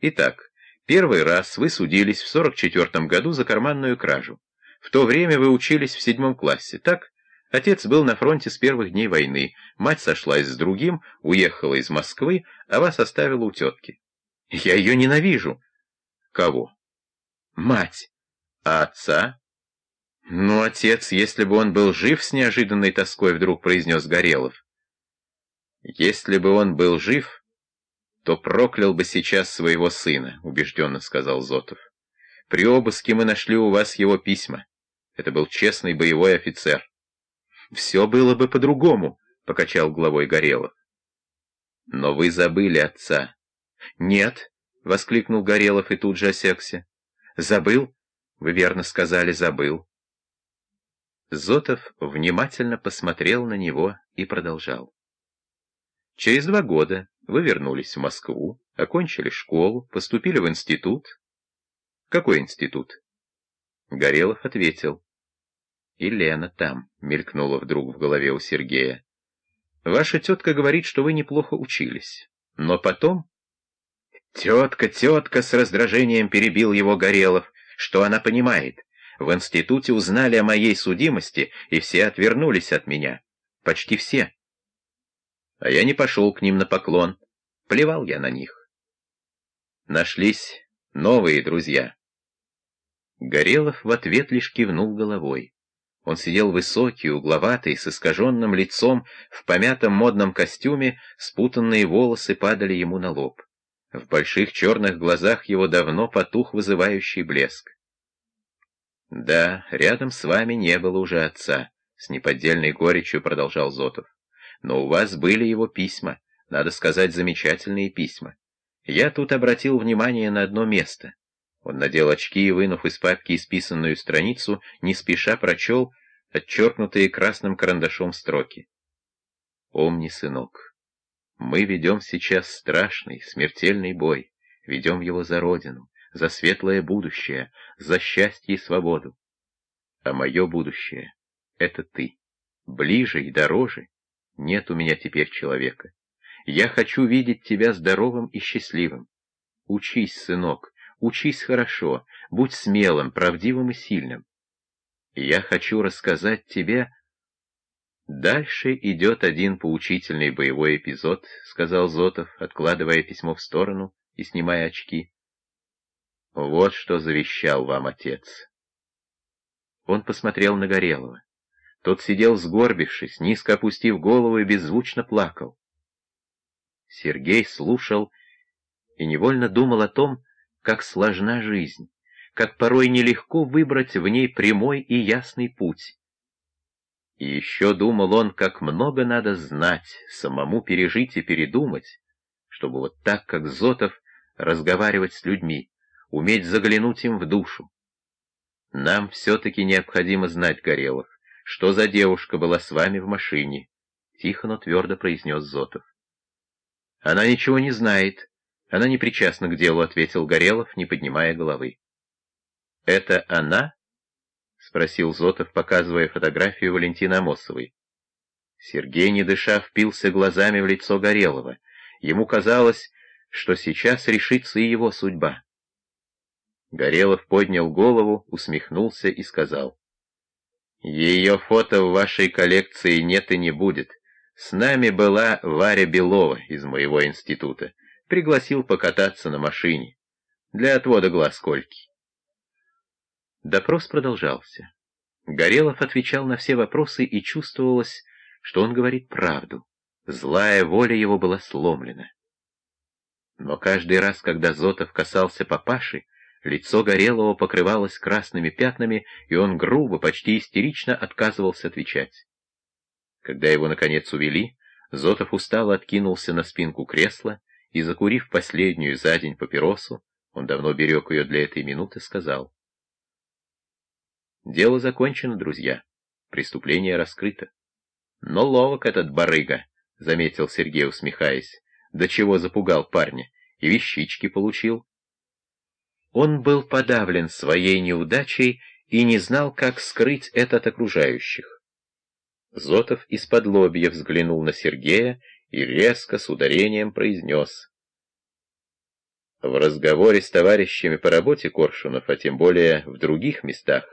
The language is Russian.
Итак, первый раз вы судились в 44 году за карманную кражу. В то время вы учились в седьмом классе, так? Отец был на фронте с первых дней войны, мать сошлась с другим, уехала из Москвы, а вас оставила у тетки. Я ее ненавижу. Кого? Мать. А отца? Ну, отец, если бы он был жив, с неожиданной тоской вдруг произнес Горелов. Если бы он был жив, то проклял бы сейчас своего сына, убежденно сказал Зотов. При обыске мы нашли у вас его письма. Это был честный боевой офицер. Все было бы по-другому, покачал головой Горелов. Но вы забыли отца. Нет, воскликнул Горелов и тут же осекся. Забыл? Вы верно сказали, забыл. Зотов внимательно посмотрел на него и продолжал. Через два года вы вернулись в Москву, окончили школу, поступили в институт. Какой институт? Горелов ответил. И Лена там, мелькнула вдруг в голове у Сергея. Ваша тетка говорит, что вы неплохо учились. Но потом... Тетка, тетка, с раздражением перебил его Горелов. Что она понимает? В институте узнали о моей судимости, и все отвернулись от меня. Почти все. А я не пошел к ним на поклон. Плевал я на них. Нашлись новые друзья. Горелов в ответ лишь кивнул головой. Он сидел высокий, угловатый, с искаженным лицом, в помятом модном костюме, спутанные волосы падали ему на лоб. В больших черных глазах его давно потух вызывающий блеск. «Да, рядом с вами не было уже отца», — с неподдельной горечью продолжал Зотов. «Но у вас были его письма, надо сказать, замечательные письма. Я тут обратил внимание на одно место». Он надел очки и, вынув из папки исписанную страницу, не спеша прочел отчеркнутые красным карандашом строки. «Помни, сынок, мы ведем сейчас страшный, смертельный бой, ведем его за родину, за светлое будущее, за счастье и свободу. А мое будущее — это ты. Ближе и дороже нет у меня теперь человека. Я хочу видеть тебя здоровым и счастливым. Учись, сынок, учись хорошо, будь смелым, правдивым и сильным. Я хочу рассказать тебе... Дальше идет один поучительный боевой эпизод, — сказал Зотов, откладывая письмо в сторону и снимая очки. Вот что завещал вам отец. Он посмотрел на Горелого. Тот сидел сгорбившись, низко опустив голову и беззвучно плакал. Сергей слушал и невольно думал о том, как сложна жизнь, как порой нелегко выбрать в ней прямой и ясный путь. И еще думал он, как много надо знать, самому пережить и передумать, чтобы вот так, как Зотов, разговаривать с людьми уметь заглянуть им в душу. Нам все-таки необходимо знать, Горелов, что за девушка была с вами в машине, — тихо, но твердо произнес Зотов. Она ничего не знает, она не причастна к делу, — ответил Горелов, не поднимая головы. Это она? — спросил Зотов, показывая фотографию Валентины Амосовой. Сергей, не дыша, впился глазами в лицо Горелова. Ему казалось, что сейчас решится и его судьба. Горелов поднял голову, усмехнулся и сказал. «Ее фото в вашей коллекции нет и не будет. С нами была Варя Белова из моего института. Пригласил покататься на машине. Для отвода глаз Кольки». Допрос продолжался. Горелов отвечал на все вопросы, и чувствовалось, что он говорит правду. Злая воля его была сломлена. Но каждый раз, когда Зотов касался папаши, Лицо Горелого покрывалось красными пятнами, и он грубо, почти истерично отказывался отвечать. Когда его, наконец, увели, Зотов устало откинулся на спинку кресла и, закурив последнюю за день папиросу, он давно берег ее для этой минуты, сказал. «Дело закончено, друзья. Преступление раскрыто. Но ловок этот барыга», — заметил Сергей, усмехаясь. «До чего запугал парня? И вещички получил». Он был подавлен своей неудачей и не знал, как скрыть это от окружающих. Зотов из-под лобья взглянул на Сергея и резко с ударением произнес. В разговоре с товарищами по работе Коршунов, а тем более в других местах,